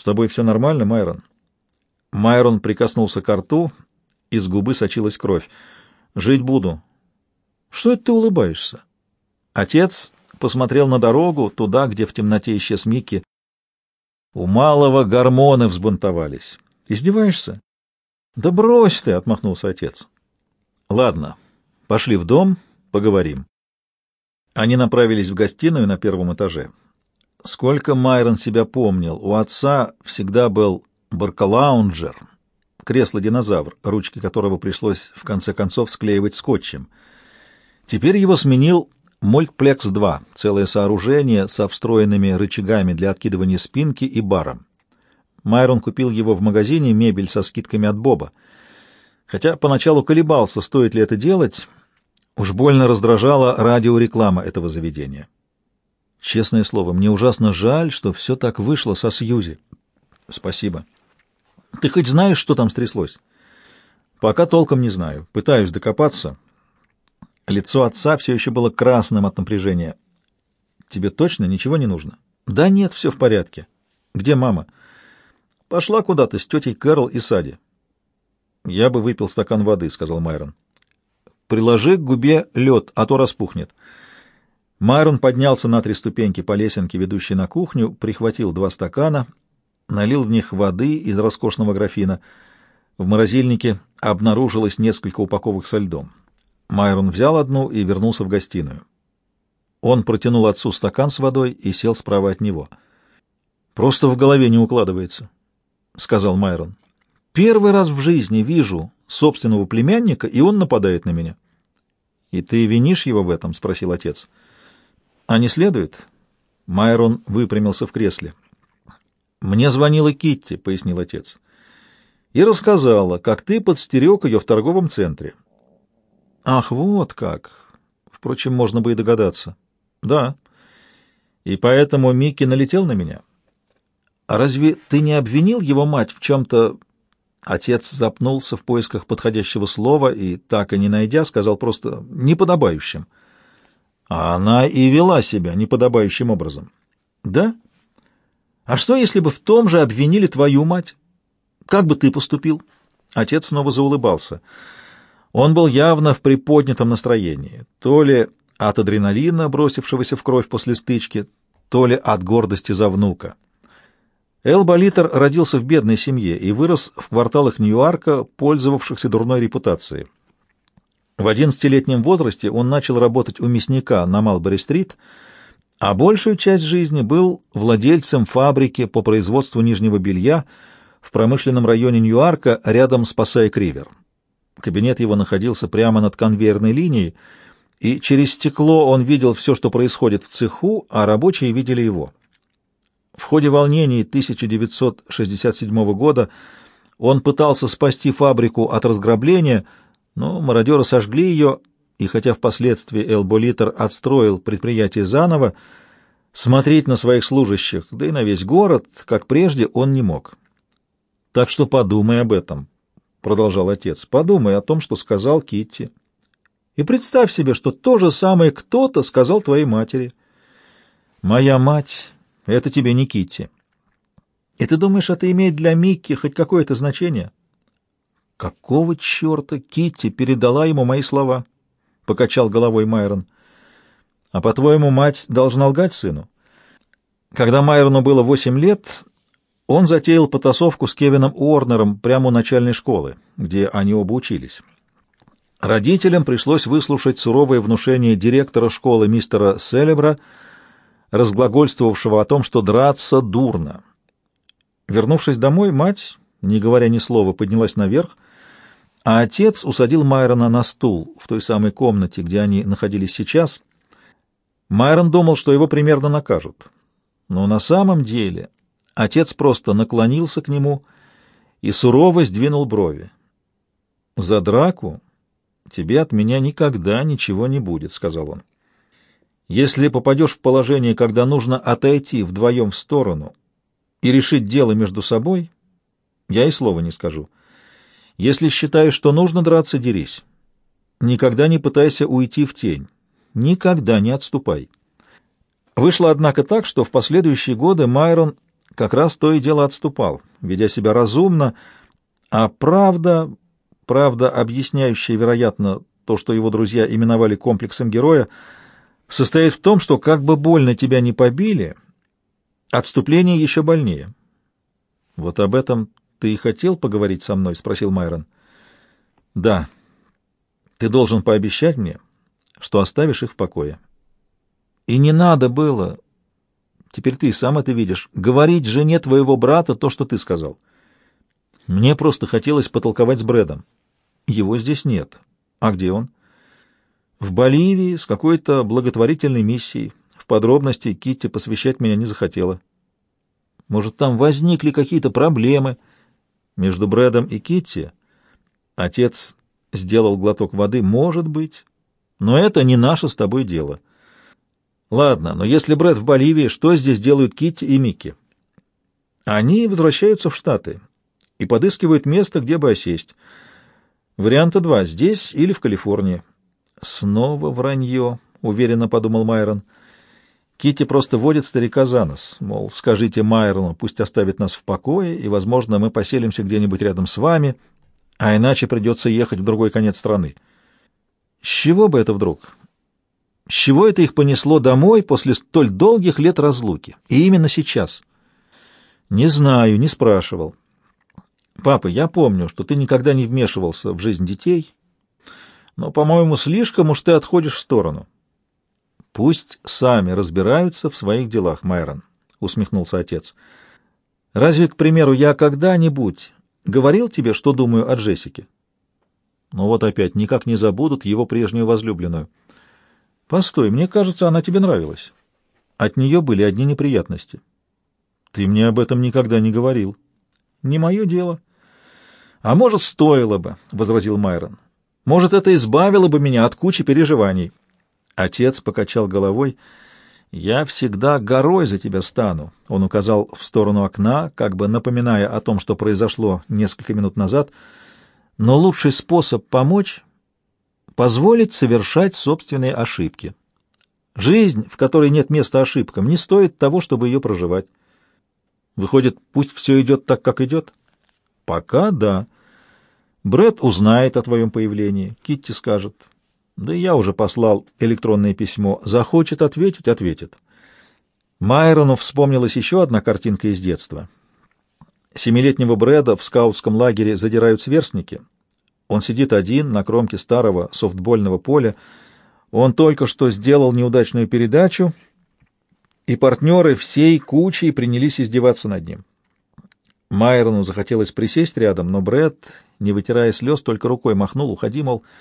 «С тобой все нормально, Майрон?» Майрон прикоснулся к рту, из губы сочилась кровь. «Жить буду». «Что это ты улыбаешься?» Отец посмотрел на дорогу, туда, где в темноте исчез Микки. У малого гормоны взбунтовались. «Издеваешься?» «Да брось ты!» — отмахнулся отец. «Ладно, пошли в дом, поговорим». Они направились в гостиную на первом этаже. Сколько Майрон себя помнил, у отца всегда был баркалаунджер, кресло-динозавр, ручки которого пришлось в конце концов склеивать скотчем. Теперь его сменил Мультплекс-2, целое сооружение со встроенными рычагами для откидывания спинки и бара. Майрон купил его в магазине «Мебель со скидками от Боба». Хотя поначалу колебался, стоит ли это делать, уж больно раздражала радиореклама этого заведения. Честное слово, мне ужасно жаль, что все так вышло со Сьюзи. Спасибо. Ты хоть знаешь, что там стряслось? Пока толком не знаю. Пытаюсь докопаться. Лицо отца все еще было красным от напряжения. Тебе точно ничего не нужно? Да нет, все в порядке. Где мама? Пошла куда-то с тетей Кэрол и Сади. Я бы выпил стакан воды, сказал Майрон. Приложи к губе лед, а то распухнет. Майрон поднялся на три ступеньки по лесенке, ведущей на кухню, прихватил два стакана, налил в них воды из роскошного графина. В морозильнике обнаружилось несколько упаковок со льдом. Майрон взял одну и вернулся в гостиную. Он протянул отцу стакан с водой и сел справа от него. «Просто в голове не укладывается», — сказал Майрон. «Первый раз в жизни вижу собственного племянника, и он нападает на меня». «И ты винишь его в этом?» — спросил отец. «Отец». А не следует? Майрон выпрямился в кресле. Мне звонила Китти, пояснил отец. И рассказала, как ты подстерег ее в торговом центре. Ах, вот как. Впрочем, можно бы и догадаться. Да. И поэтому Микки налетел на меня. А разве ты не обвинил его мать в чем-то... Отец запнулся в поисках подходящего слова и, так и не найдя, сказал просто «неподобающим». А она и вела себя неподобающим образом. Да? А что, если бы в том же обвинили твою мать? Как бы ты поступил? Отец снова заулыбался. Он был явно в приподнятом настроении. То ли от адреналина, бросившегося в кровь после стычки, то ли от гордости за внука. Эл Болитер родился в бедной семье и вырос в кварталах Нью-Арка, пользовавшихся дурной репутацией. В одиннадцатилетнем возрасте он начал работать у мясника на Малбери-стрит, а большую часть жизни был владельцем фабрики по производству нижнего белья в промышленном районе Ньюарка рядом с Пассай-Кривер. Кабинет его находился прямо над конвейерной линией, и через стекло он видел все, что происходит в цеху, а рабочие видели его. В ходе волнений 1967 года он пытался спасти фабрику от разграбления – но мародеры сожгли ее, и хотя впоследствии Элболитер отстроил предприятие заново, смотреть на своих служащих, да и на весь город, как прежде, он не мог. «Так что подумай об этом», — продолжал отец, — «подумай о том, что сказал Китти. И представь себе, что то же самое кто-то сказал твоей матери. Моя мать — это тебе не Китти. И ты думаешь, это имеет для Микки хоть какое-то значение?» Какого черта Китти передала ему мои слова? Покачал головой Майрон. А по-твоему, мать должна лгать сыну? Когда Майрону было восемь лет, он затеял потасовку с Кевином Уорнером прямо у начальной школы, где они оба учились. Родителям пришлось выслушать суровое внушение директора школы мистера Селебра, разглагольствовавшего о том, что драться дурно. Вернувшись домой, мать, не говоря ни слова, поднялась наверх, а отец усадил Майрона на стул в той самой комнате, где они находились сейчас. Майрон думал, что его примерно накажут. Но на самом деле отец просто наклонился к нему и сурово сдвинул брови. «За драку тебе от меня никогда ничего не будет», — сказал он. «Если попадешь в положение, когда нужно отойти вдвоем в сторону и решить дело между собой, я и слова не скажу». Если считаешь, что нужно драться, дерись. Никогда не пытайся уйти в тень. Никогда не отступай. Вышло, однако, так, что в последующие годы Майрон как раз то и дело отступал, ведя себя разумно, а правда, правда, объясняющая, вероятно, то, что его друзья именовали комплексом героя, состоит в том, что как бы больно тебя не побили, отступление еще больнее. Вот об этом ты и хотел поговорить со мной, спросил Майрон. Да. Ты должен пообещать мне, что оставишь их в покое. И не надо было, теперь ты сам это видишь, говорить жене твоего брата то, что ты сказал. Мне просто хотелось потолковать с Брэдом. Его здесь нет. А где он? В Боливии с какой-то благотворительной миссией. В подробности Китти посвящать меня не захотела. Может, там возникли какие-то проблемы между Брэдом и Китти? Отец сделал глоток воды. Может быть. Но это не наше с тобой дело. Ладно, но если Брэд в Боливии, что здесь делают Китти и Микки? Они возвращаются в Штаты и подыскивают место, где бы осесть. Варианта два — здесь или в Калифорнии. Снова вранье, — уверенно подумал Майрон. Кити просто водит старика за нос, мол, скажите Майрону, пусть оставит нас в покое, и, возможно, мы поселимся где-нибудь рядом с вами, а иначе придется ехать в другой конец страны. С чего бы это вдруг? С чего это их понесло домой после столь долгих лет разлуки? И именно сейчас? Не знаю, не спрашивал. Папа, я помню, что ты никогда не вмешивался в жизнь детей, но, по-моему, слишком уж ты отходишь в сторону. Пусть сами разбираются в своих делах, Майрон, — усмехнулся отец. Разве, к примеру, я когда-нибудь говорил тебе, что думаю о Джессике? Ну вот опять, никак не забудут его прежнюю возлюбленную. Постой, мне кажется, она тебе нравилась. От нее были одни неприятности. Ты мне об этом никогда не говорил. Не мое дело. А может, стоило бы, — возразил Майрон. Может, это избавило бы меня от кучи переживаний. Отец покачал головой. «Я всегда горой за тебя стану», — он указал в сторону окна, как бы напоминая о том, что произошло несколько минут назад. «Но лучший способ помочь — позволить совершать собственные ошибки. Жизнь, в которой нет места ошибкам, не стоит того, чтобы ее проживать. Выходит, пусть все идет так, как идет?» «Пока да. Бред узнает о твоем появлении, Китти скажет». Да я уже послал электронное письмо. Захочет ответить — ответит. Майрону вспомнилась еще одна картинка из детства. Семилетнего Брэда в скаутском лагере задирают сверстники. Он сидит один на кромке старого софтбольного поля. Он только что сделал неудачную передачу, и партнеры всей кучей принялись издеваться над ним. Майрону захотелось присесть рядом, но Брэд, не вытирая слез, только рукой махнул, уходи, мол, —